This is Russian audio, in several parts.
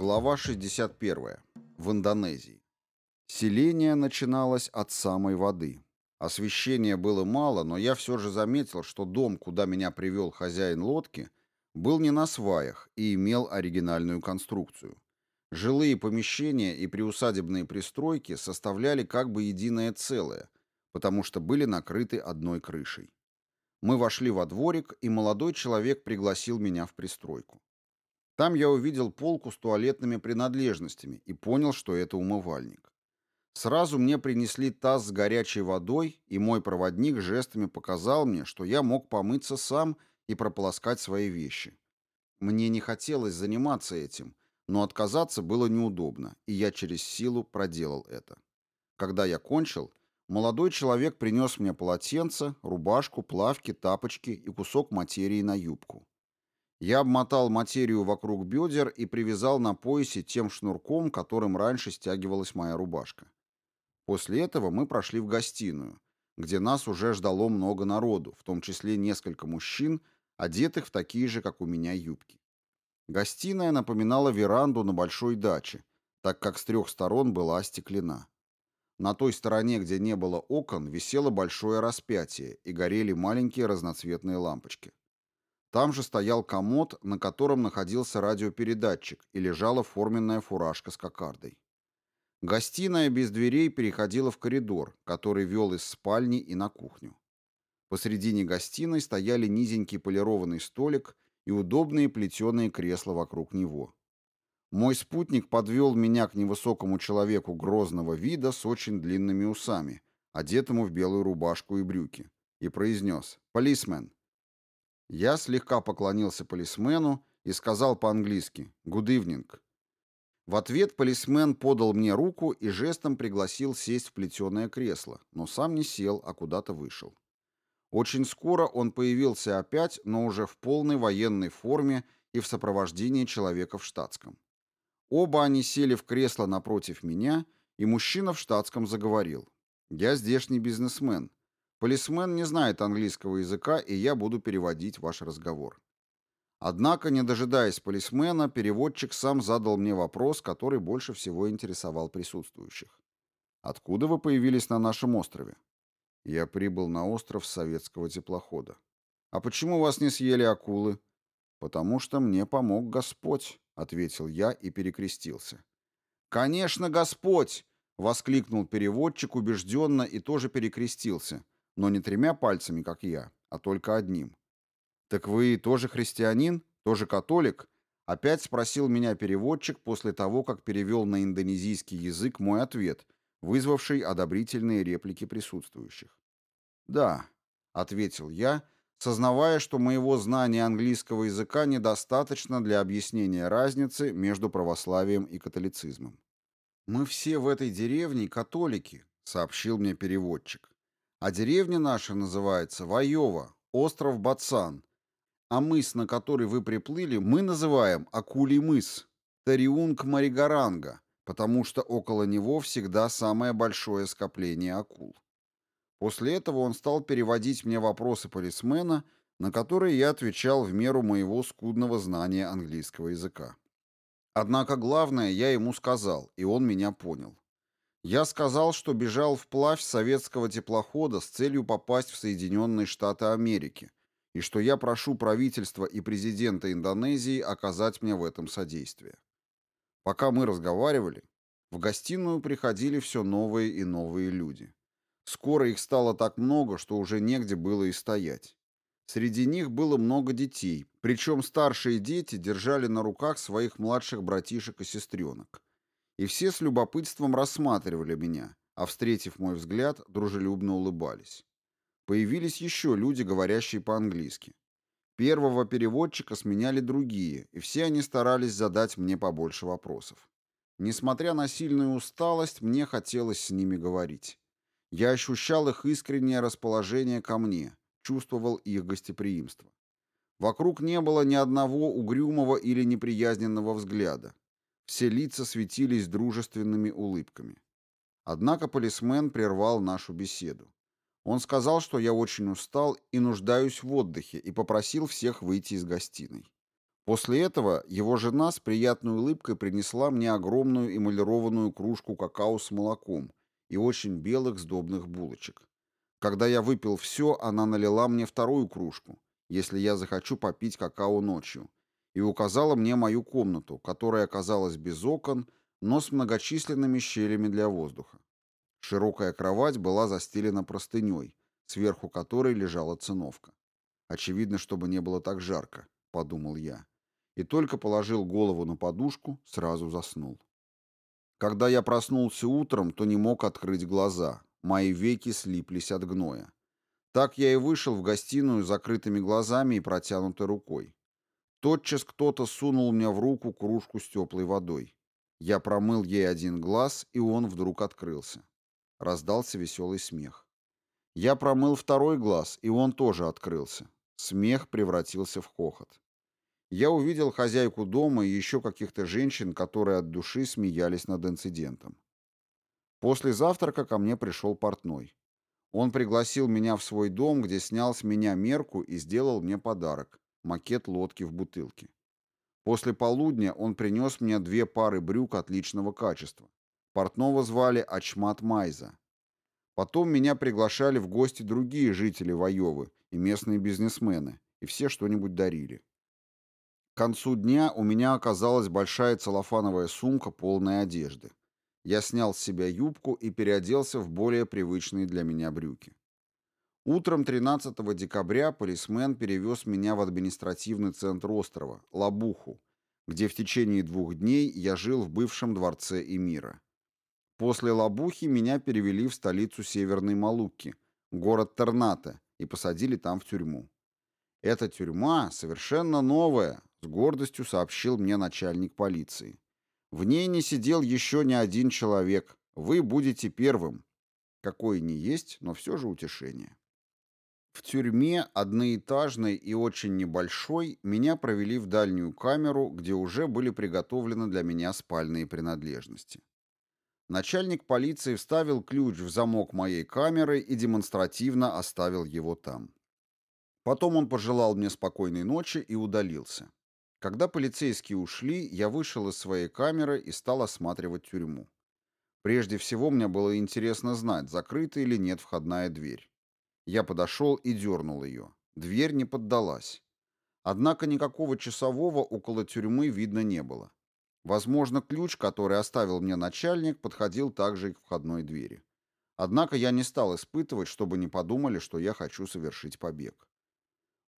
Глава 61. В Индонезии. Селение начиналось от самой воды. Освещения было мало, но я все же заметил, что дом, куда меня привел хозяин лодки, был не на сваях и имел оригинальную конструкцию. Жилые помещения и приусадебные пристройки составляли как бы единое целое, потому что были накрыты одной крышей. Мы вошли во дворик, и молодой человек пригласил меня в пристройку. Там я увидел полку с туалетными принадлежностями и понял, что это умывальник. Сразу мне принесли таз с горячей водой, и мой проводник жестами показал мне, что я мог помыться сам и прополоскать свои вещи. Мне не хотелось заниматься этим, но отказаться было неудобно, и я через силу проделал это. Когда я кончил, молодой человек принес мне полотенце, рубашку, плавки, тапочки и кусок материи на юбку. Я обмотал материю вокруг бедер и привязал на поясе тем шнурком, которым раньше стягивалась моя рубашка. После этого мы прошли в гостиную, где нас уже ждало много народу, в том числе несколько мужчин, одетых в такие же, как у меня, юбки. Гостиная напоминала веранду на большой даче, так как с трех сторон была остеклена. На той стороне, где не было окон, висело большое распятие и горели маленькие разноцветные лампочки. Там же стоял комод, на котором находился радиопередатчик и лежала форменная фуражка с кокардой. Гостиная без дверей переходила в коридор, который вел из спальни и на кухню. Посредине гостиной стояли низенький полированный столик и удобные плетеные кресла вокруг него. Мой спутник подвел меня к невысокому человеку грозного вида с очень длинными усами, одетому в белую рубашку и брюки, и произнес «Полисмен». Я слегка поклонился полисмену и сказал по-английски «Good evening». В ответ полисмен подал мне руку и жестом пригласил сесть в плетеное кресло, но сам не сел, а куда-то вышел. Очень скоро он появился опять, но уже в полной военной форме и в сопровождении человека в штатском. Оба они сели в кресло напротив меня, и мужчина в штатском заговорил. «Я здешний бизнесмен. Полисмен не знает английского языка, и я буду переводить ваш разговор. Однако, не дожидаясь полисмена, переводчик сам задал мне вопрос, который больше всего интересовал присутствующих. «Откуда вы появились на нашем острове?» «Я прибыл на остров с советского теплохода». «А почему вас не съели акулы?» «Потому что мне помог Господь», — ответил я и перекрестился. «Конечно, Господь!» — воскликнул переводчик убежденно и тоже перекрестился но не тремя пальцами, как я, а только одним. «Так вы тоже христианин? Тоже католик?» Опять спросил меня переводчик после того, как перевел на индонезийский язык мой ответ, вызвавший одобрительные реплики присутствующих. «Да», — ответил я, сознавая, что моего знания английского языка недостаточно для объяснения разницы между православием и католицизмом. «Мы все в этой деревне католики», — сообщил мне переводчик. А деревня наша называется Ваева, остров Бацан. А мыс, на который вы приплыли, мы называем Акулий мыс, Тариунг Маригаранга, потому что около него всегда самое большое скопление акул. После этого он стал переводить мне вопросы полисмена, на которые я отвечал в меру моего скудного знания английского языка. Однако главное я ему сказал, и он меня понял. Я сказал, что бежал вплавь советского теплохода с целью попасть в Соединенные Штаты Америки, и что я прошу правительства и президента Индонезии оказать мне в этом содействие. Пока мы разговаривали, в гостиную приходили все новые и новые люди. Скоро их стало так много, что уже негде было и стоять. Среди них было много детей, причем старшие дети держали на руках своих младших братишек и сестренок и все с любопытством рассматривали меня, а, встретив мой взгляд, дружелюбно улыбались. Появились еще люди, говорящие по-английски. Первого переводчика сменяли другие, и все они старались задать мне побольше вопросов. Несмотря на сильную усталость, мне хотелось с ними говорить. Я ощущал их искреннее расположение ко мне, чувствовал их гостеприимство. Вокруг не было ни одного угрюмого или неприязненного взгляда. Все лица светились дружественными улыбками. Однако полисмен прервал нашу беседу. Он сказал, что я очень устал и нуждаюсь в отдыхе, и попросил всех выйти из гостиной. После этого его жена с приятной улыбкой принесла мне огромную эмалированную кружку какао с молоком и очень белых сдобных булочек. Когда я выпил все, она налила мне вторую кружку, если я захочу попить какао ночью, и указала мне мою комнату, которая оказалась без окон, но с многочисленными щелями для воздуха. Широкая кровать была застелена простыней, сверху которой лежала циновка. Очевидно, чтобы не было так жарко, подумал я. И только положил голову на подушку, сразу заснул. Когда я проснулся утром, то не мог открыть глаза. Мои веки слиплись от гноя. Так я и вышел в гостиную с закрытыми глазами и протянутой рукой. Тотчас кто-то сунул мне в руку кружку с теплой водой. Я промыл ей один глаз, и он вдруг открылся. Раздался веселый смех. Я промыл второй глаз, и он тоже открылся. Смех превратился в хохот. Я увидел хозяйку дома и еще каких-то женщин, которые от души смеялись над инцидентом. После завтрака ко мне пришел портной. Он пригласил меня в свой дом, где снял с меня мерку и сделал мне подарок — макет лодки в бутылке. После полудня он принес мне две пары брюк отличного качества. Портного звали Ачмат Майза. Потом меня приглашали в гости другие жители Воевы и местные бизнесмены, и все что-нибудь дарили. К концу дня у меня оказалась большая целлофановая сумка полной одежды. Я снял с себя юбку и переоделся в более привычные для меня брюки. Утром 13 декабря полисмен перевез меня в административный центр острова, Лабуху, где в течение двух дней я жил в бывшем дворце Эмира. После Лабухи меня перевели в столицу Северной Малукки, город Терната, и посадили там в тюрьму. Эта тюрьма совершенно новая, с гордостью сообщил мне начальник полиции. В ней не сидел еще ни один человек. Вы будете первым. Какое не есть, но все же утешение. В тюрьме, одноэтажной и очень небольшой, меня провели в дальнюю камеру, где уже были приготовлены для меня спальные принадлежности. Начальник полиции вставил ключ в замок моей камеры и демонстративно оставил его там. Потом он пожелал мне спокойной ночи и удалился. Когда полицейские ушли, я вышел из своей камеры и стал осматривать тюрьму. Прежде всего мне было интересно знать, закрыта или нет входная дверь. Я подошел и дернул ее. Дверь не поддалась. Однако никакого часового около тюрьмы видно не было. Возможно, ключ, который оставил мне начальник, подходил также и к входной двери. Однако я не стал испытывать, чтобы не подумали, что я хочу совершить побег.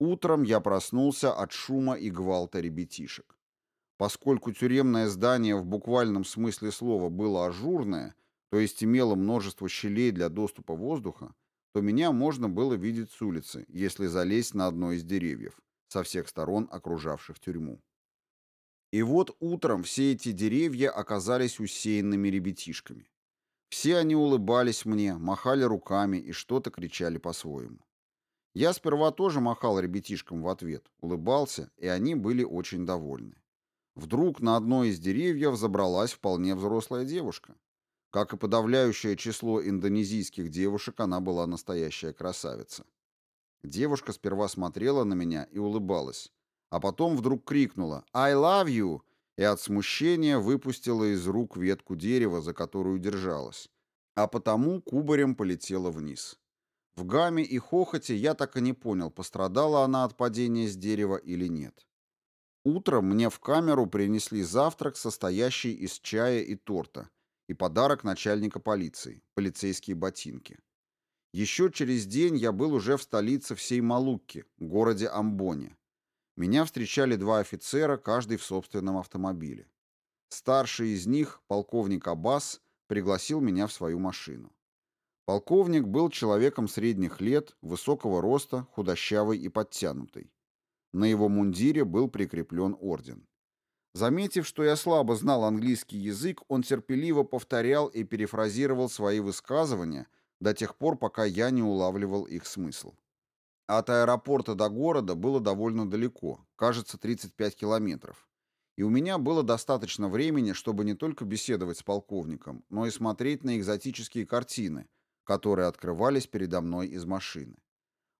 Утром я проснулся от шума и гвалта ребятишек. Поскольку тюремное здание в буквальном смысле слова было ажурное, то есть имело множество щелей для доступа воздуха, то меня можно было видеть с улицы, если залезть на одно из деревьев, со всех сторон окружавших тюрьму. И вот утром все эти деревья оказались усеянными ребятишками. Все они улыбались мне, махали руками и что-то кричали по-своему. Я сперва тоже махал ребятишкам в ответ, улыбался, и они были очень довольны. Вдруг на одно из деревьев забралась вполне взрослая девушка. Как и подавляющее число индонезийских девушек, она была настоящая красавица. Девушка сперва смотрела на меня и улыбалась, а потом вдруг крикнула «I love you!» и от смущения выпустила из рук ветку дерева, за которую держалась, а потому кубарем полетела вниз. В гамме и хохоте я так и не понял, пострадала она от падения с дерева или нет. Утром мне в камеру принесли завтрак, состоящий из чая и торта, и подарок начальника полиции – полицейские ботинки. Еще через день я был уже в столице всей Малукки, городе Амбоне. Меня встречали два офицера, каждый в собственном автомобиле. Старший из них, полковник Аббас, пригласил меня в свою машину. Полковник был человеком средних лет, высокого роста, худощавый и подтянутый. На его мундире был прикреплен орден. Заметив, что я слабо знал английский язык, он терпеливо повторял и перефразировал свои высказывания до тех пор, пока я не улавливал их смысл. От аэропорта до города было довольно далеко, кажется, 35 километров. И у меня было достаточно времени, чтобы не только беседовать с полковником, но и смотреть на экзотические картины – которые открывались передо мной из машины.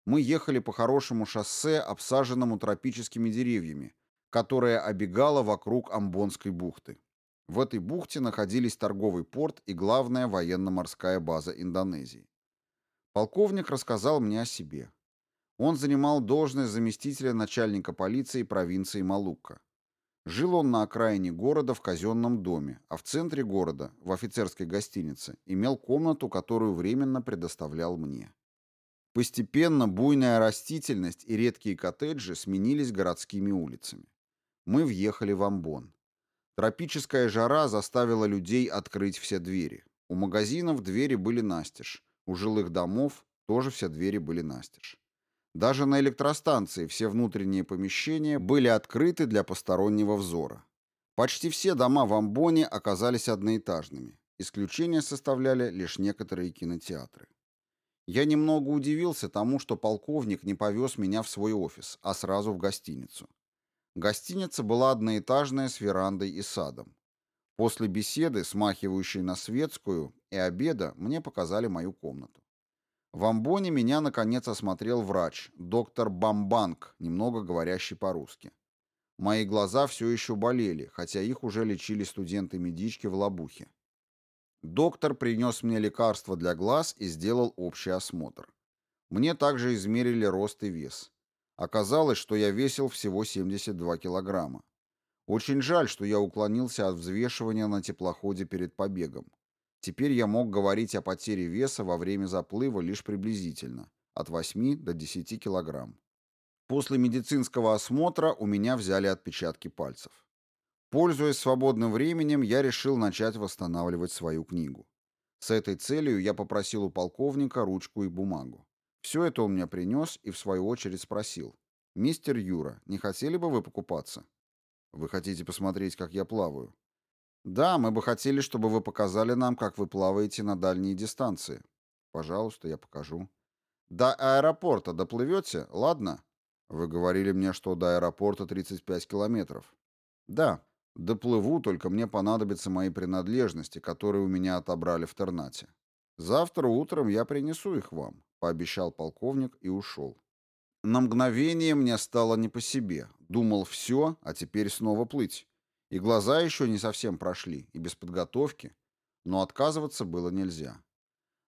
Мы ехали по хорошему шоссе, обсаженному тропическими деревьями, которая обегала вокруг Амбонской бухты. В этой бухте находились торговый порт и главная военно-морская база Индонезии. Полковник рассказал мне о себе. Он занимал должность заместителя начальника полиции провинции Малукка. Жил он на окраине города в казенном доме, а в центре города, в офицерской гостинице, имел комнату, которую временно предоставлял мне. Постепенно буйная растительность и редкие коттеджи сменились городскими улицами. Мы въехали в Амбон. Тропическая жара заставила людей открыть все двери. У магазинов двери были настежь, у жилых домов тоже все двери были настежь. Даже на электростанции все внутренние помещения были открыты для постороннего взора. Почти все дома в Амбоне оказались одноэтажными. Исключение составляли лишь некоторые кинотеатры. Я немного удивился тому, что полковник не повез меня в свой офис, а сразу в гостиницу. Гостиница была одноэтажная с верандой и садом. После беседы, смахивающей на светскую, и обеда мне показали мою комнату. В амбоне меня, наконец, осмотрел врач, доктор Бамбанг, немного говорящий по-русски. Мои глаза все еще болели, хотя их уже лечили студенты-медички в Лабухе. Доктор принес мне лекарства для глаз и сделал общий осмотр. Мне также измерили рост и вес. Оказалось, что я весил всего 72 килограмма. Очень жаль, что я уклонился от взвешивания на теплоходе перед побегом. Теперь я мог говорить о потере веса во время заплыва лишь приблизительно, от 8 до 10 килограмм. После медицинского осмотра у меня взяли отпечатки пальцев. Пользуясь свободным временем, я решил начать восстанавливать свою книгу. С этой целью я попросил у полковника ручку и бумагу. Все это он мне принес и в свою очередь спросил. «Мистер Юра, не хотели бы вы покупаться?» «Вы хотите посмотреть, как я плаваю?» «Да, мы бы хотели, чтобы вы показали нам, как вы плаваете на дальние дистанции». «Пожалуйста, я покажу». «До аэропорта доплывете? Ладно?» «Вы говорили мне, что до аэропорта 35 километров». «Да, доплыву, только мне понадобятся мои принадлежности, которые у меня отобрали в Тернате. Завтра утром я принесу их вам», — пообещал полковник и ушел. На мгновение мне стало не по себе. Думал, все, а теперь снова плыть. И глаза еще не совсем прошли, и без подготовки, но отказываться было нельзя.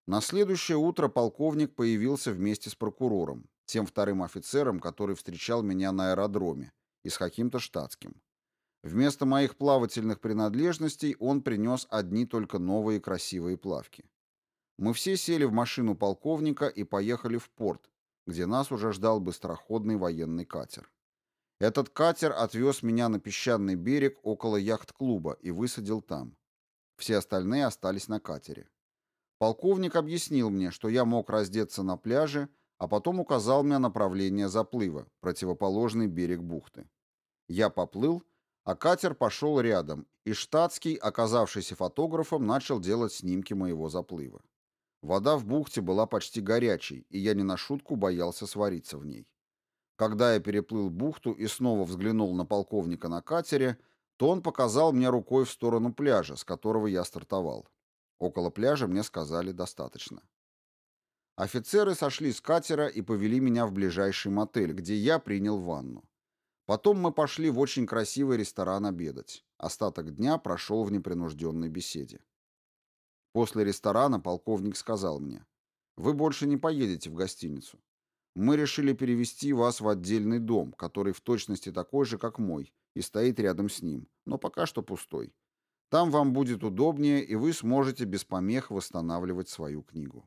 На следующее утро полковник появился вместе с прокурором, тем вторым офицером, который встречал меня на аэродроме, и с каким-то штатским. Вместо моих плавательных принадлежностей он принес одни только новые красивые плавки. Мы все сели в машину полковника и поехали в порт, где нас уже ждал быстроходный военный катер. Этот катер отвез меня на песчаный берег около яхт-клуба и высадил там. Все остальные остались на катере. Полковник объяснил мне, что я мог раздеться на пляже, а потом указал мне направление заплыва, противоположный берег бухты. Я поплыл, а катер пошел рядом, и штатский, оказавшийся фотографом, начал делать снимки моего заплыва. Вода в бухте была почти горячей, и я не на шутку боялся свариться в ней. Когда я переплыл бухту и снова взглянул на полковника на катере, то он показал мне рукой в сторону пляжа, с которого я стартовал. Около пляжа мне сказали «достаточно». Офицеры сошли с катера и повели меня в ближайший мотель, где я принял ванну. Потом мы пошли в очень красивый ресторан обедать. Остаток дня прошел в непринужденной беседе. После ресторана полковник сказал мне, «Вы больше не поедете в гостиницу мы решили перевести вас в отдельный дом, который в точности такой же, как мой, и стоит рядом с ним, но пока что пустой. Там вам будет удобнее, и вы сможете без помех восстанавливать свою книгу.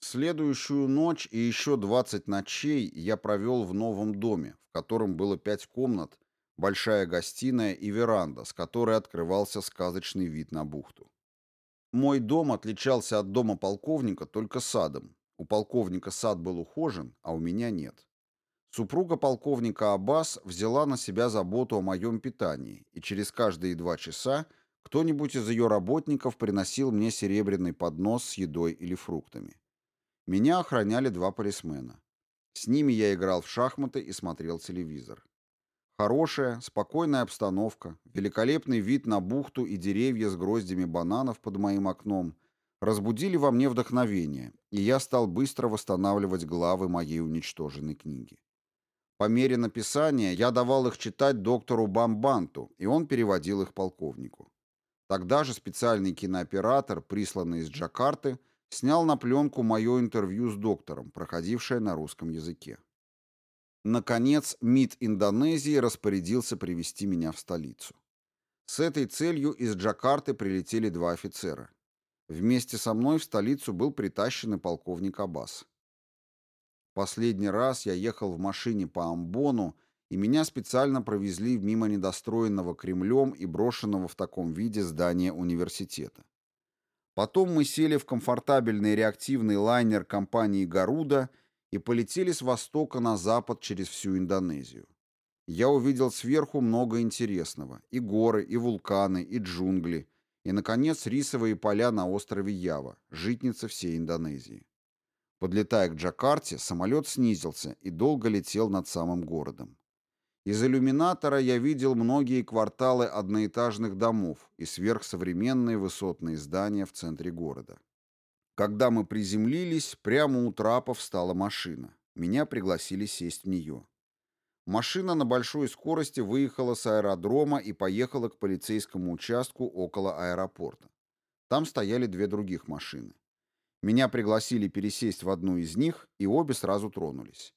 Следующую ночь и еще 20 ночей я провел в новом доме, в котором было пять комнат, большая гостиная и веранда, с которой открывался сказочный вид на бухту. Мой дом отличался от дома полковника только садом, у полковника сад был ухожен, а у меня нет. Супруга полковника Аббас взяла на себя заботу о моем питании, и через каждые два часа кто-нибудь из ее работников приносил мне серебряный поднос с едой или фруктами. Меня охраняли два полисмена. С ними я играл в шахматы и смотрел телевизор. Хорошая, спокойная обстановка, великолепный вид на бухту и деревья с гроздями бананов под моим окном разбудили во мне вдохновение, и я стал быстро восстанавливать главы моей уничтоженной книги. По мере написания я давал их читать доктору Бамбанту, и он переводил их полковнику. Тогда же специальный кинооператор, присланный из Джакарты, снял на пленку мое интервью с доктором, проходившее на русском языке. Наконец, МИД Индонезии распорядился привести меня в столицу. С этой целью из Джакарты прилетели два офицера. Вместе со мной в столицу был притащен и полковник Аббас. Последний раз я ехал в машине по Амбону, и меня специально провезли мимо недостроенного Кремлем и брошенного в таком виде здания университета. Потом мы сели в комфортабельный реактивный лайнер компании «Гаруда» и полетели с востока на запад через всю Индонезию. Я увидел сверху много интересного. И горы, и вулканы, и джунгли, и, наконец, рисовые поля на острове Ява, житница всей Индонезии. Подлетая к Джакарте, самолет снизился и долго летел над самым городом. Из иллюминатора я видел многие кварталы одноэтажных домов и сверхсовременные высотные здания в центре города. Когда мы приземлились, прямо у трапа встала машина. Меня пригласили сесть в нее. Машина на большой скорости выехала с аэродрома и поехала к полицейскому участку около аэропорта. Там стояли две других машины. Меня пригласили пересесть в одну из них, и обе сразу тронулись.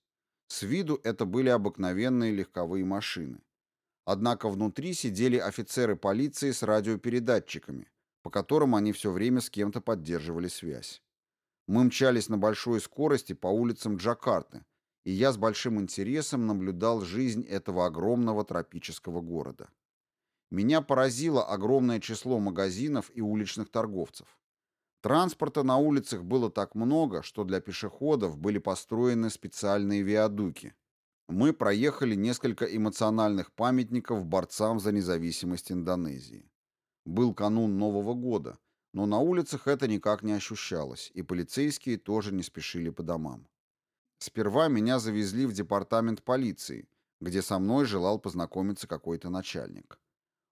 С виду это были обыкновенные легковые машины. Однако внутри сидели офицеры полиции с радиопередатчиками, по которым они все время с кем-то поддерживали связь. Мы мчались на большой скорости по улицам Джакарты, и я с большим интересом наблюдал жизнь этого огромного тропического города. Меня поразило огромное число магазинов и уличных торговцев. Транспорта на улицах было так много, что для пешеходов были построены специальные виадуки. Мы проехали несколько эмоциональных памятников борцам за независимость Индонезии. Был канун Нового года, но на улицах это никак не ощущалось, и полицейские тоже не спешили по домам. Сперва меня завезли в департамент полиции, где со мной желал познакомиться какой-то начальник.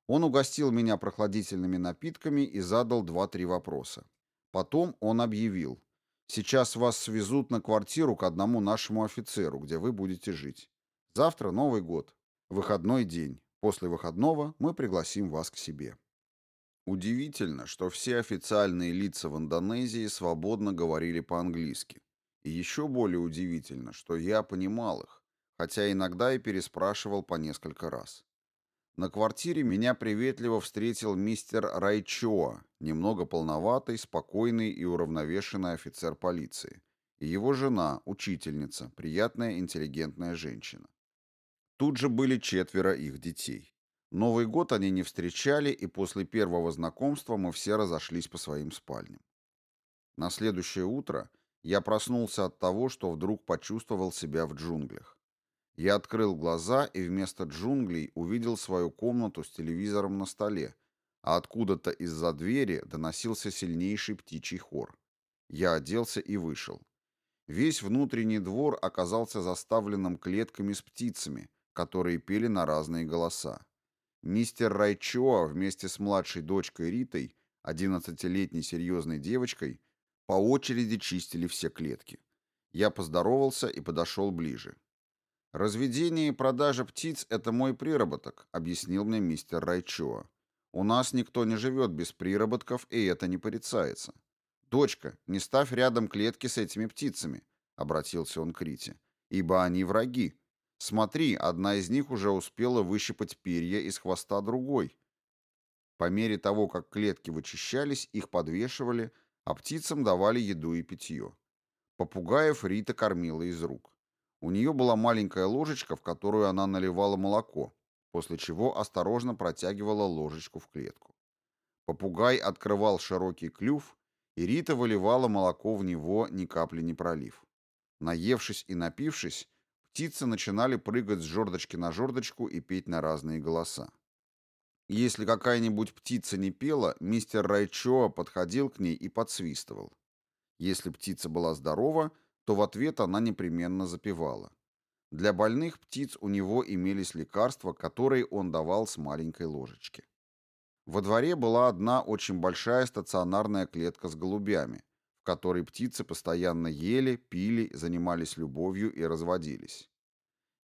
Он угостил меня прохладительными напитками и задал два-три вопроса. Потом он объявил. «Сейчас вас свезут на квартиру к одному нашему офицеру, где вы будете жить. Завтра Новый год. Выходной день. После выходного мы пригласим вас к себе». Удивительно, что все официальные лица в Индонезии свободно говорили по-английски. И еще более удивительно, что я понимал их, хотя иногда и переспрашивал по несколько раз. На квартире меня приветливо встретил мистер Райчоа, немного полноватый, спокойный и уравновешенный офицер полиции, и его жена, учительница, приятная интеллигентная женщина. Тут же были четверо их детей. Новый год они не встречали, и после первого знакомства мы все разошлись по своим спальням. На следующее утро я проснулся от того, что вдруг почувствовал себя в джунглях. Я открыл глаза и вместо джунглей увидел свою комнату с телевизором на столе, а откуда-то из-за двери доносился сильнейший птичий хор. Я оделся и вышел. Весь внутренний двор оказался заставленным клетками с птицами, которые пели на разные голоса. Мистер Райчоа вместе с младшей дочкой Ритой, одиннадцатилетней серьезной девочкой, по очереди чистили все клетки. Я поздоровался и подошел ближе. «Разведение и продажа птиц — это мой приработок», — объяснил мне мистер Райчоа. «У нас никто не живет без приработков, и это не порицается. Дочка, не ставь рядом клетки с этими птицами», — обратился он к Рите, — «ибо они враги. Смотри, одна из них уже успела выщипать перья из хвоста другой». По мере того, как клетки вычищались, их подвешивали, а птицам давали еду и питье. Попугаев Рита кормила из рук. У нее была маленькая ложечка, в которую она наливала молоко, после чего осторожно протягивала ложечку в клетку. Попугай открывал широкий клюв, и Рита выливала молоко в него, ни капли не пролив. Наевшись и напившись, птицы начинали прыгать с жердочки на жердочку и петь на разные голоса. Если какая-нибудь птица не пела, мистер Райчоа подходил к ней и подсвистывал. Если птица была здорова, то в ответ она непременно запевала. Для больных птиц у него имелись лекарства, которые он давал с маленькой ложечки. Во дворе была одна очень большая стационарная клетка с голубями, в которой птицы постоянно ели, пили, занимались любовью и разводились.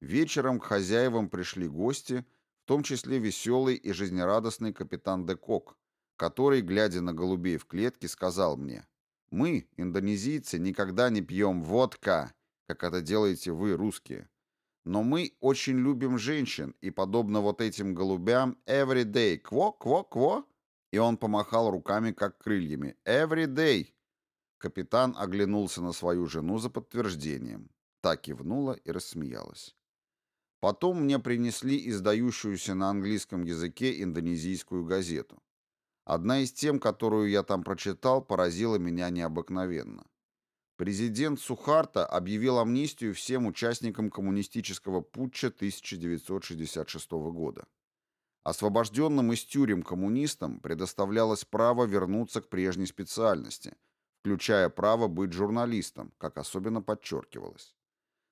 Вечером к хозяевам пришли гости, в том числе веселый и жизнерадостный капитан Декок, который, глядя на голубей в клетке, сказал мне, «Мы, индонезийцы, никогда не пьем водка, как это делаете вы, русские. Но мы очень любим женщин, и, подобно вот этим голубям, every day, кво, кво, кво, и он помахал руками, как крыльями. «Every day!» Капитан оглянулся на свою жену за подтверждением. Та кивнула и рассмеялась. Потом мне принесли издающуюся на английском языке индонезийскую газету. Одна из тем, которую я там прочитал, поразила меня необыкновенно. Президент Сухарта объявил амнистию всем участникам коммунистического путча 1966 года. Освобожденным из тюрем коммунистам предоставлялось право вернуться к прежней специальности, включая право быть журналистом, как особенно подчеркивалось.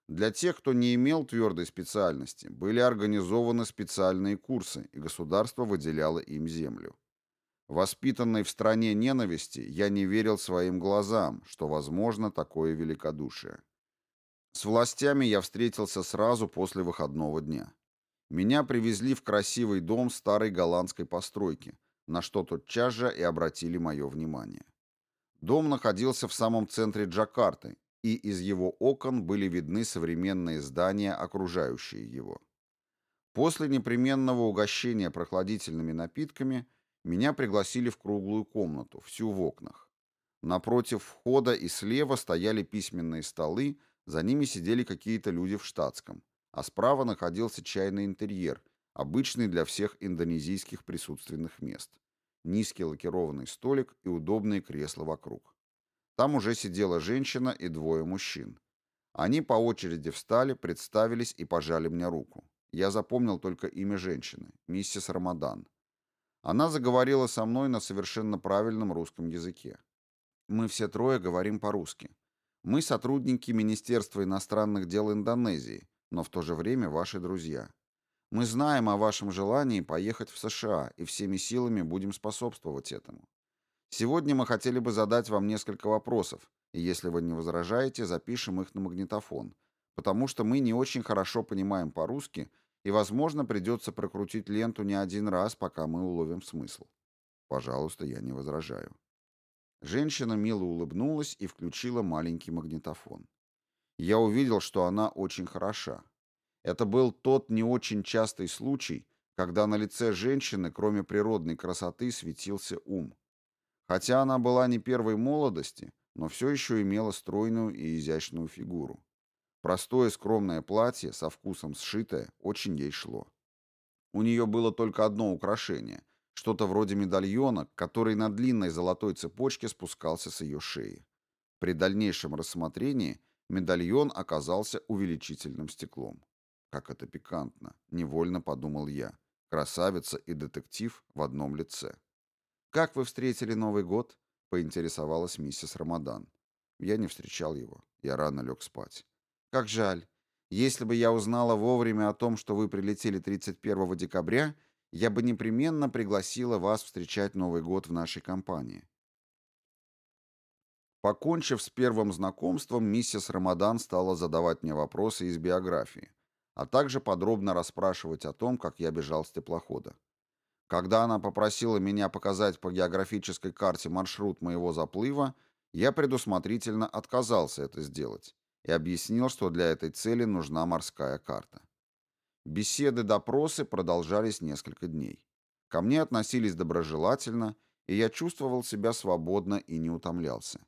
Для тех, кто не имел твердой специальности, были организованы специальные курсы, и государство выделяло им землю. Воспитанный в стране ненависти, я не верил своим глазам, что возможно такое великодушие. С властями я встретился сразу после выходного дня. Меня привезли в красивый дом старой голландской постройки, на что тотчас же и обратили мое внимание. Дом находился в самом центре Джакарты, и из его окон были видны современные здания, окружающие его. После непременного угощения прохладительными напитками меня пригласили в круглую комнату, всю в окнах. Напротив входа и слева стояли письменные столы, за ними сидели какие-то люди в штатском а справа находился чайный интерьер, обычный для всех индонезийских присутственных мест. Низкий лакированный столик и удобные кресла вокруг. Там уже сидела женщина и двое мужчин. Они по очереди встали, представились и пожали мне руку. Я запомнил только имя женщины, миссис Рамадан. Она заговорила со мной на совершенно правильном русском языке. Мы все трое говорим по-русски. Мы сотрудники Министерства иностранных дел Индонезии, но в то же время ваши друзья. Мы знаем о вашем желании поехать в США и всеми силами будем способствовать этому. Сегодня мы хотели бы задать вам несколько вопросов, и если вы не возражаете, запишем их на магнитофон, потому что мы не очень хорошо понимаем по-русски, и, возможно, придется прокрутить ленту не один раз, пока мы уловим смысл. Пожалуйста, я не возражаю. Женщина мило улыбнулась и включила маленький магнитофон я увидел, что она очень хороша. Это был тот не очень частый случай, когда на лице женщины, кроме природной красоты, светился ум. Хотя она была не первой молодости, но все еще имела стройную и изящную фигуру. Простое скромное платье, со вкусом сшитое, очень ей шло. У нее было только одно украшение, что-то вроде медальона, который на длинной золотой цепочке спускался с ее шеи. При дальнейшем рассмотрении Медальон оказался увеличительным стеклом. Как это пикантно, невольно подумал я. Красавица и детектив в одном лице. «Как вы встретили Новый год?» — поинтересовалась миссис Рамадан. Я не встречал его. Я рано лег спать. «Как жаль. Если бы я узнала вовремя о том, что вы прилетели 31 декабря, я бы непременно пригласила вас встречать Новый год в нашей компании. Покончив с первым знакомством, миссис Рамадан стала задавать мне вопросы из биографии, а также подробно расспрашивать о том, как я бежал с теплохода. Когда она попросила меня показать по географической карте маршрут моего заплыва, я предусмотрительно отказался это сделать и объяснил, что для этой цели нужна морская карта. Беседы-допросы продолжались несколько дней. Ко мне относились доброжелательно, и я чувствовал себя свободно и не утомлялся.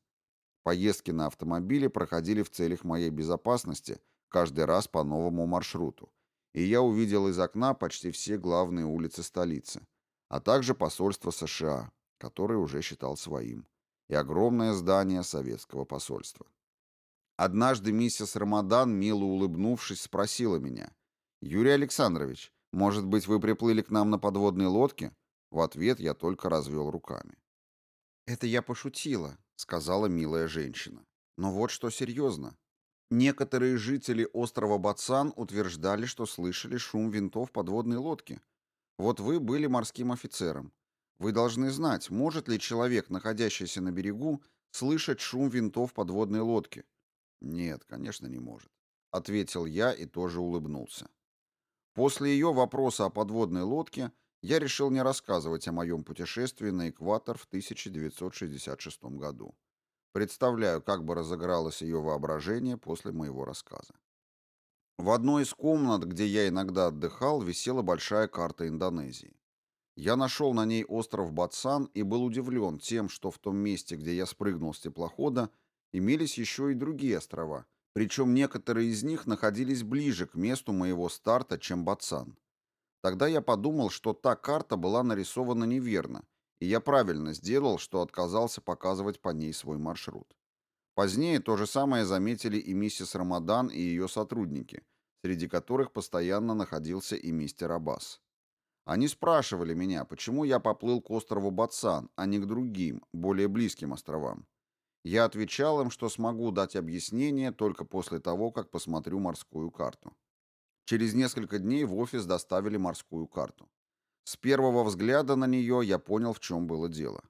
Поездки на автомобиле проходили в целях моей безопасности, каждый раз по новому маршруту. И я увидел из окна почти все главные улицы столицы, а также посольство США, которое уже считал своим, и огромное здание советского посольства. Однажды миссис Рамадан, мило улыбнувшись, спросила меня, «Юрий Александрович, может быть, вы приплыли к нам на подводной лодке?» В ответ я только развел руками. «Это я пошутила», сказала милая женщина. Но вот что серьезно. Некоторые жители острова Бацан утверждали, что слышали шум винтов подводной лодки. Вот вы были морским офицером. Вы должны знать, может ли человек, находящийся на берегу, слышать шум винтов подводной лодки. Нет, конечно, не может. — ответил я и тоже улыбнулся. После ее вопроса о подводной лодке я решил не рассказывать о моем путешествии на экватор в 1966 году. Представляю, как бы разыгралось ее воображение после моего рассказа. В одной из комнат, где я иногда отдыхал, висела большая карта Индонезии. Я нашел на ней остров Батсан и был удивлен тем, что в том месте, где я спрыгнул с теплохода, имелись еще и другие острова, причем некоторые из них находились ближе к месту моего старта, чем Батсан. Тогда я подумал, что та карта была нарисована неверно, и я правильно сделал, что отказался показывать по ней свой маршрут. Позднее то же самое заметили и миссис Рамадан, и ее сотрудники, среди которых постоянно находился и мистер Аббас. Они спрашивали меня, почему я поплыл к острову Батсан, а не к другим, более близким островам. Я отвечал им, что смогу дать объяснение только после того, как посмотрю морскую карту. Через несколько дней в офис доставили морскую карту. С первого взгляда на нее я понял, в чем было дело.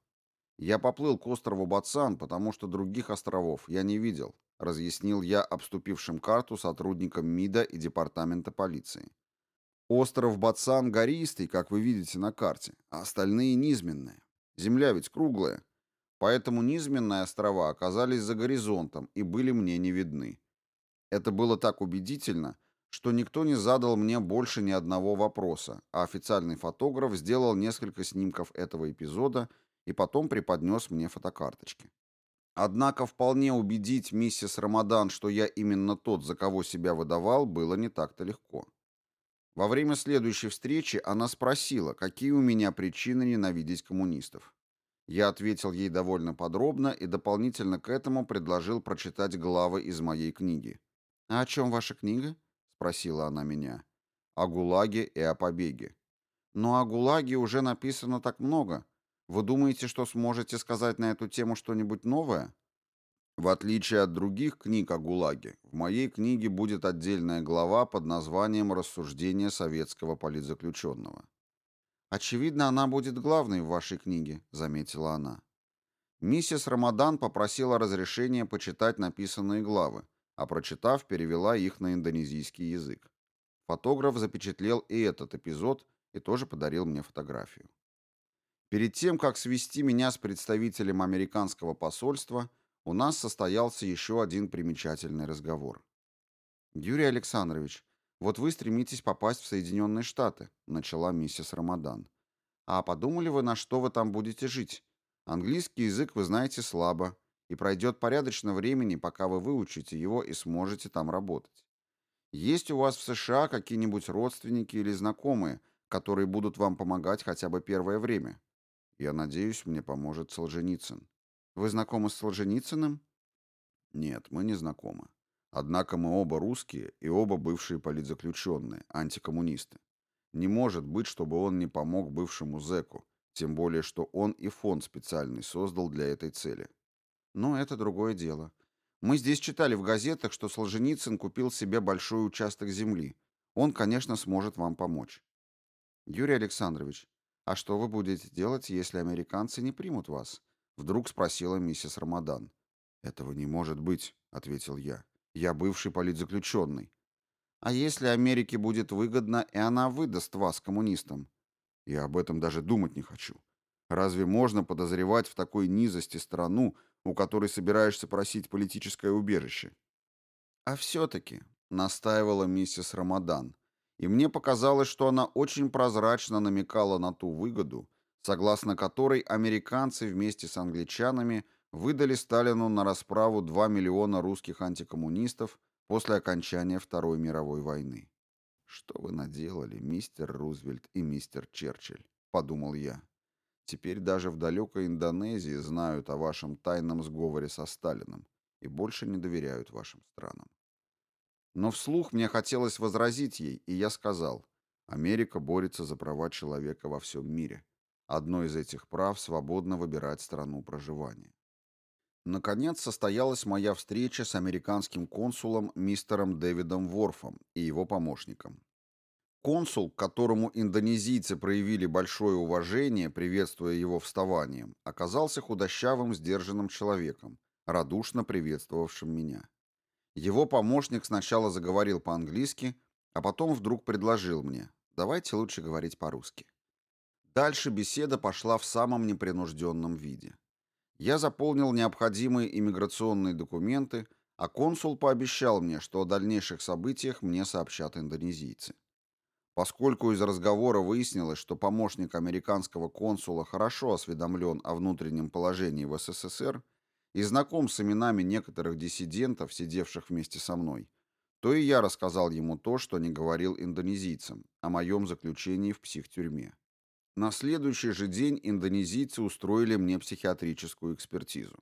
Я поплыл к острову Бацан, потому что других островов я не видел, разъяснил я обступившим карту сотрудникам МИДа и департамента полиции. Остров Бацан гористый, как вы видите на карте, а остальные низменные. Земля ведь круглая. Поэтому низменные острова оказались за горизонтом и были мне не видны. Это было так убедительно, что никто не задал мне больше ни одного вопроса, а официальный фотограф сделал несколько снимков этого эпизода и потом преподнес мне фотокарточки. Однако вполне убедить миссис Рамадан, что я именно тот, за кого себя выдавал, было не так-то легко. Во время следующей встречи она спросила, какие у меня причины ненавидеть коммунистов. Я ответил ей довольно подробно и дополнительно к этому предложил прочитать главы из моей книги. «А о чем ваша книга?» Спросила она меня. О ГУЛАГе и о побеге. Но о ГУЛАГе уже написано так много. Вы думаете, что сможете сказать на эту тему что-нибудь новое? В отличие от других книг о ГУЛАГе, в моей книге будет отдельная глава под названием «Рассуждение советского политзаключенного». «Очевидно, она будет главной в вашей книге», — заметила она. Миссис Рамадан попросила разрешения почитать написанные главы, а прочитав, перевела их на индонезийский язык. Фотограф запечатлел и этот эпизод и тоже подарил мне фотографию. Перед тем, как свести меня с представителем американского посольства, у нас состоялся еще один примечательный разговор. «Юрий Александрович, вот вы стремитесь попасть в Соединенные Штаты», — начала миссис Рамадан. «А подумали вы, на что вы там будете жить? Английский язык вы знаете слабо, и пройдет порядочно времени, пока вы выучите его и сможете там работать. Есть у вас в США какие-нибудь родственники или знакомые, которые будут вам помогать хотя бы первое время? Я надеюсь, мне поможет Солженицын. Вы знакомы с Солженицыным? Нет, мы не знакомы. Однако мы оба русские и оба бывшие политзаключенные, антикоммунисты. Не может быть, чтобы он не помог бывшему зэку, тем более, что он и фонд специальный создал для этой цели. Но это другое дело. Мы здесь читали в газетах, что Солженицын купил себе большой участок земли. Он, конечно, сможет вам помочь. Юрий Александрович, а что вы будете делать, если американцы не примут вас? Вдруг спросила миссис Рамадан. Этого не может быть, ответил я. Я бывший политзаключенный. А если Америке будет выгодно, и она выдаст вас коммунистам? Я об этом даже думать не хочу. Разве можно подозревать в такой низости страну, у которой собираешься просить политическое убежище. А все-таки, настаивала миссис Рамадан, и мне показалось, что она очень прозрачно намекала на ту выгоду, согласно которой американцы вместе с англичанами выдали Сталину на расправу 2 миллиона русских антикоммунистов после окончания Второй мировой войны. «Что вы наделали, мистер Рузвельт и мистер Черчилль?» — подумал я. Теперь даже в далекой Индонезии знают о вашем тайном сговоре со Сталиным и больше не доверяют вашим странам. Но вслух мне хотелось возразить ей, и я сказал, Америка борется за права человека во всем мире. Одно из этих прав – свободно выбирать страну проживания. Наконец состоялась моя встреча с американским консулом мистером Дэвидом Ворфом и его помощником. Консул, к которому индонезийцы проявили большое уважение, приветствуя его вставанием, оказался худощавым, сдержанным человеком, радушно приветствовавшим меня. Его помощник сначала заговорил по-английски, а потом вдруг предложил мне «давайте лучше говорить по-русски». Дальше беседа пошла в самом непринужденном виде. Я заполнил необходимые иммиграционные документы, а консул пообещал мне, что о дальнейших событиях мне сообщат индонезийцы. Поскольку из разговора выяснилось, что помощник американского консула хорошо осведомлен о внутреннем положении в СССР и знаком с именами некоторых диссидентов, сидевших вместе со мной, то и я рассказал ему то, что не говорил индонезийцам, о моем заключении в психтюрьме. На следующий же день индонезийцы устроили мне психиатрическую экспертизу.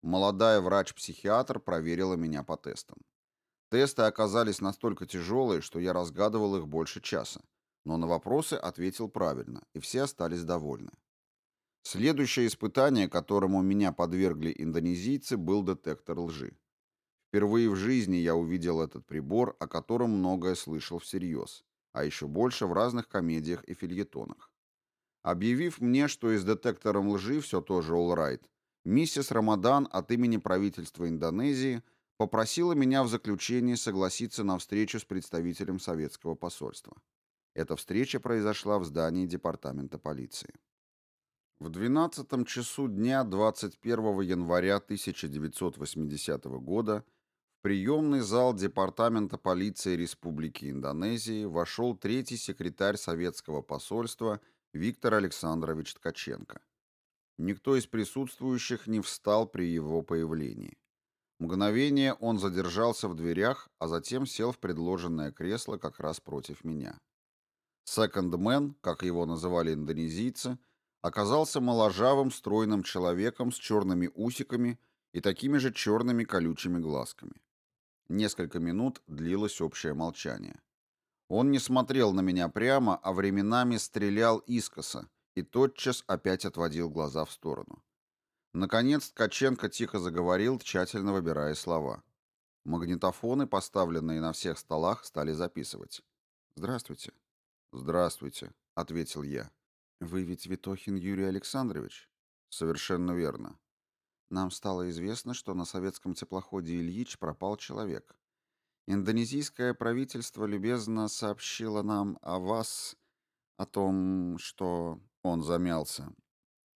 Молодая врач-психиатр проверила меня по тестам. Тесты оказались настолько тяжелые, что я разгадывал их больше часа, но на вопросы ответил правильно, и все остались довольны. Следующее испытание, которому меня подвергли индонезийцы, был детектор лжи. Впервые в жизни я увидел этот прибор, о котором многое слышал всерьез, а еще больше в разных комедиях и фильетонах. Объявив мне, что и с детектором лжи все тоже all right, миссис Рамадан от имени правительства Индонезии попросила меня в заключении согласиться на встречу с представителем советского посольства. Эта встреча произошла в здании департамента полиции. В 12 часу дня 21 января 1980 года в приемный зал Департамента полиции Республики Индонезии вошел третий секретарь советского посольства Виктор Александрович Ткаченко. Никто из присутствующих не встал при его появлении. Мгновение он задержался в дверях, а затем сел в предложенное кресло как раз против меня. Секондмен, как его называли индонезийцы, оказался моложавым стройным человеком с черными усиками и такими же черными колючими глазками. Несколько минут длилось общее молчание. Он не смотрел на меня прямо, а временами стрелял искоса и тотчас опять отводил глаза в сторону. Наконец Ткаченко тихо заговорил, тщательно выбирая слова. Магнитофоны, поставленные на всех столах, стали записывать. «Здравствуйте». «Здравствуйте», — ответил я. «Вы ведь Витохин Юрий Александрович?» «Совершенно верно. Нам стало известно, что на советском теплоходе «Ильич» пропал человек. Индонезийское правительство любезно сообщило нам о вас, о том, что...» Он замялся.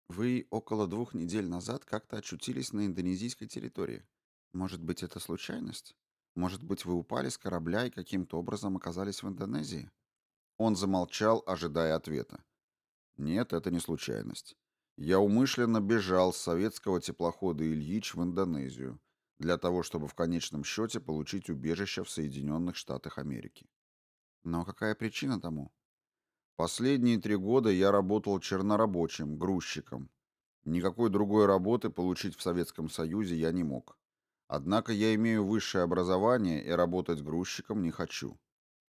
Вы около двух недель назад как-то очутились на индонезийской территории. Может быть, это случайность? Может быть, вы упали с корабля и каким-то образом оказались в Индонезии? Он замолчал, ожидая ответа. Нет, это не случайность. Я умышленно бежал с советского теплохода Ильич в Индонезию для того, чтобы в конечном счете получить убежище в Соединенных Штатах Америки. Но какая причина тому? Последние три года я работал чернорабочим, грузчиком. Никакой другой работы получить в Советском Союзе я не мог. Однако я имею высшее образование и работать грузчиком не хочу.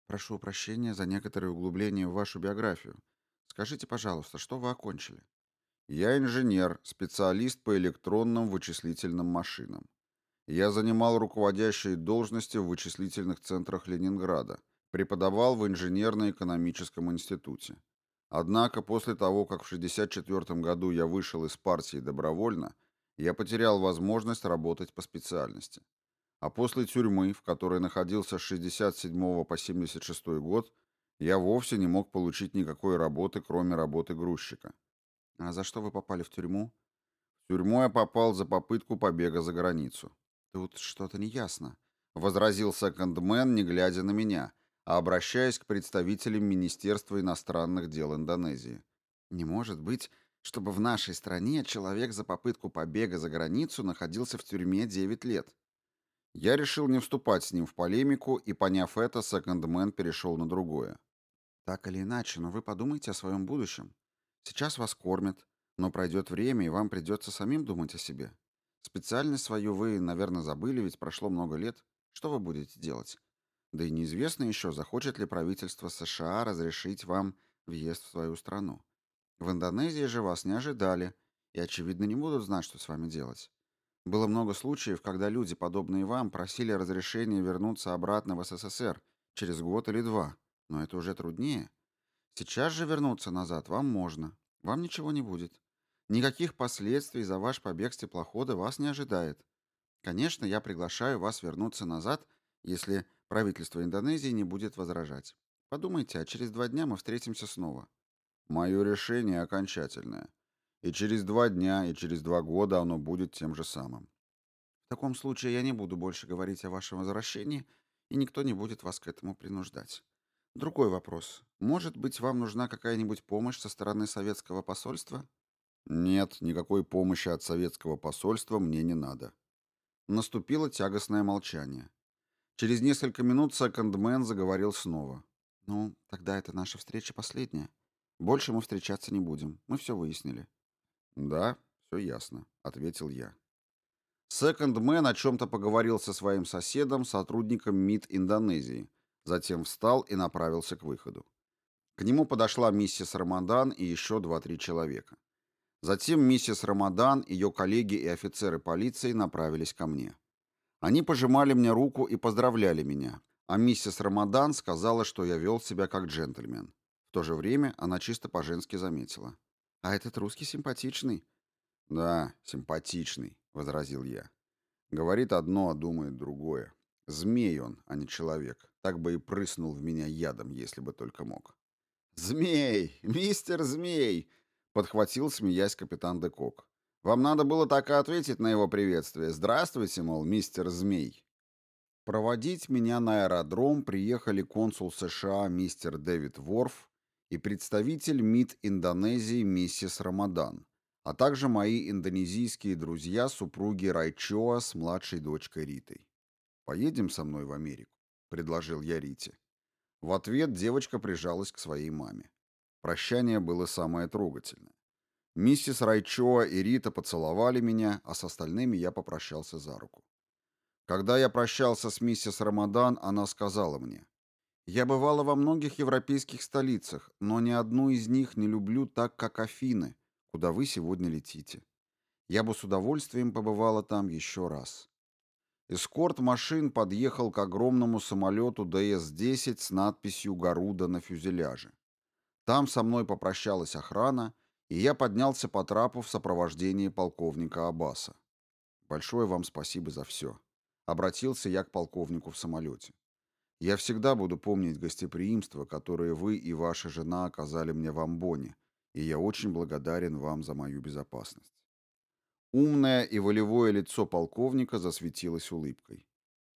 Прошу прощения за некоторые углубления в вашу биографию. Скажите, пожалуйста, что вы окончили? Я инженер, специалист по электронным вычислительным машинам. Я занимал руководящие должности в вычислительных центрах Ленинграда – Преподавал в инженерно-экономическом институте. Однако после того, как в 1964 году я вышел из партии добровольно, я потерял возможность работать по специальности. А после тюрьмы, в которой находился с 67 по 76 год, я вовсе не мог получить никакой работы, кроме работы грузчика. А за что вы попали в тюрьму? В тюрьму я попал за попытку побега за границу. Тут что-то неясно, возразил секондмен, не глядя на меня, обращаясь к представителям Министерства иностранных дел Индонезии. Не может быть, чтобы в нашей стране человек за попытку побега за границу находился в тюрьме 9 лет. Я решил не вступать с ним в полемику, и, поняв это, секондмен перешел на другое. Так или иначе, но вы подумайте о своем будущем. Сейчас вас кормят, но пройдет время, и вам придется самим думать о себе. Специальность свою вы, наверное, забыли, ведь прошло много лет. Что вы будете делать? Да и неизвестно еще, захочет ли правительство США разрешить вам въезд в свою страну. В Индонезии же вас не ожидали и, очевидно, не будут знать, что с вами делать. Было много случаев, когда люди, подобные вам, просили разрешения вернуться обратно в СССР через год или два, но это уже труднее. Сейчас же вернуться назад вам можно, вам ничего не будет. Никаких последствий за ваш побег с теплохода вас не ожидает. Конечно, я приглашаю вас вернуться назад, если правительство Индонезии не будет возражать. Подумайте, а через два дня мы встретимся снова. Мое решение окончательное. И через два дня, и через два года оно будет тем же самым. В таком случае я не буду больше говорить о вашем возвращении, и никто не будет вас к этому принуждать. Другой вопрос. Может быть, вам нужна какая-нибудь помощь со стороны советского посольства? Нет, никакой помощи от советского посольства мне не надо. Наступило тягостное молчание. Через несколько минут секондмен заговорил снова. Ну, тогда это наша встреча последняя. Больше мы встречаться не будем. Мы все выяснили. Да, все ясно, ответил я. Секондмен о чем-то поговорил со своим соседом, сотрудником МИД Индонезии, затем встал и направился к выходу. К нему подошла миссис Рамадан и еще два-три человека. Затем миссис Рамадан, ее коллеги и офицеры полиции направились ко мне. Они пожимали мне руку и поздравляли меня, а миссис Рамадан сказала, что я вел себя как джентльмен. В то же время она чисто по-женски заметила. «А этот русский симпатичный». «Да, симпатичный», — возразил я. Говорит одно, а думает другое. Змей он, а не человек. Так бы и прыснул в меня ядом, если бы только мог. «Змей! Мистер Змей!» Подхватил, смеясь, капитан Декок. «Вам надо было так и ответить на его приветствие. Здравствуйте, мол, мистер Змей». Проводить меня на аэродром приехали консул США мистер Дэвид Ворф и представитель МИД Индонезии миссис Рамадан, а также мои индонезийские друзья, супруги Райчоа с младшей дочкой Ритой. «Поедем со мной в Америку», — предложил я Рите. В ответ девочка прижалась к своей маме. Прощание было самое трогательное. Миссис Райчоа и Рита поцеловали меня, а с остальными я попрощался за руку. Когда я прощался с миссис Рамадан, она сказала мне, «Я бывала во многих европейских столицах, но ни одну из них не люблю так, как Афины, куда вы сегодня летите. Я бы с удовольствием побывала там еще раз». Эскорт машин подъехал к огромному самолету ДС-10 с надписью «Гаруда» на фюзеляже. Там со мной попрощалась охрана, и я поднялся по трапу в сопровождении полковника Аббаса. «Большое вам спасибо за все», — обратился я к полковнику в самолете. «Я всегда буду помнить гостеприимство, которое вы и ваша жена оказали мне в Амбоне, и я очень благодарен вам за мою безопасность». Умное и волевое лицо полковника засветилось улыбкой.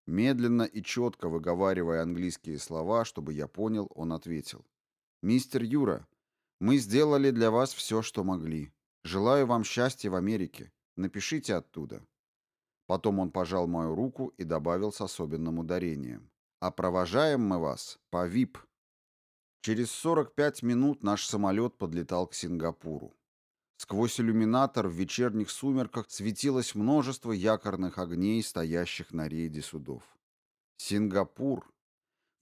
Медленно и четко выговаривая английские слова, чтобы я понял, он ответил. «Мистер Юра, мы сделали для вас все, что могли. Желаю вам счастья в Америке. Напишите оттуда». Потом он пожал мою руку и добавил с особенным ударением. «А провожаем мы вас по ВИП». Через 45 минут наш самолет подлетал к Сингапуру. Сквозь иллюминатор в вечерних сумерках светилось множество якорных огней, стоящих на рейде судов. Сингапур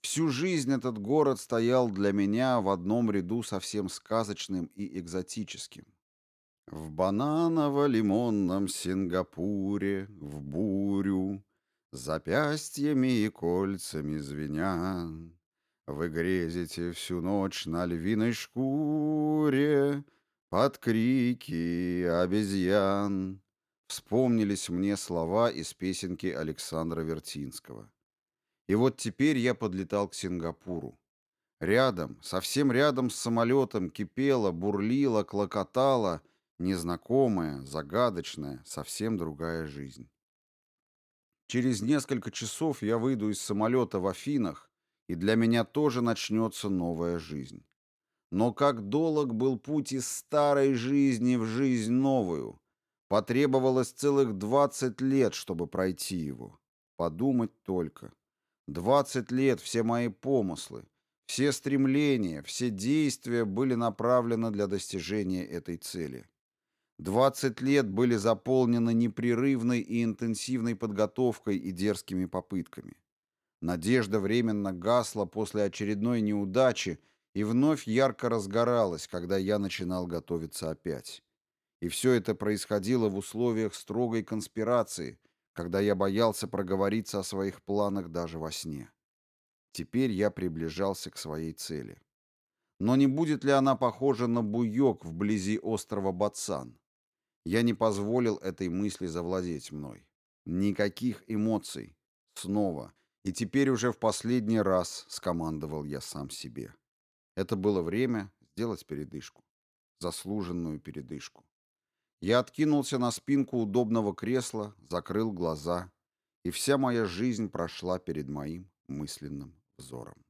Всю жизнь этот город стоял для меня в одном ряду совсем сказочным и экзотическим. В бананово-лимонном Сингапуре, в бурю, Запястьями и кольцами звеня, Вы грезите всю ночь на львиной шкуре Под крики обезьян. Вспомнились мне слова из песенки Александра Вертинского. И вот теперь я подлетал к Сингапуру. Рядом, совсем рядом с самолетом кипела, бурлила, клокотала незнакомая, загадочная, совсем другая жизнь. Через несколько часов я выйду из самолета в Афинах, и для меня тоже начнется новая жизнь. Но как долг был путь из старой жизни в жизнь новую. Потребовалось целых двадцать лет, чтобы пройти его. Подумать только. Двадцать лет все мои помыслы, все стремления, все действия были направлены для достижения этой цели. Двадцать лет были заполнены непрерывной и интенсивной подготовкой и дерзкими попытками. Надежда временно гасла после очередной неудачи и вновь ярко разгоралась, когда я начинал готовиться опять. И все это происходило в условиях строгой конспирации, когда я боялся проговориться о своих планах даже во сне. Теперь я приближался к своей цели. Но не будет ли она похожа на буёк вблизи острова Бацан? Я не позволил этой мысли завладеть мной. Никаких эмоций. Снова. И теперь уже в последний раз скомандовал я сам себе. Это было время сделать передышку. Заслуженную передышку. Я откинулся на спинку удобного кресла, закрыл глаза, и вся моя жизнь прошла перед моим мысленным взором.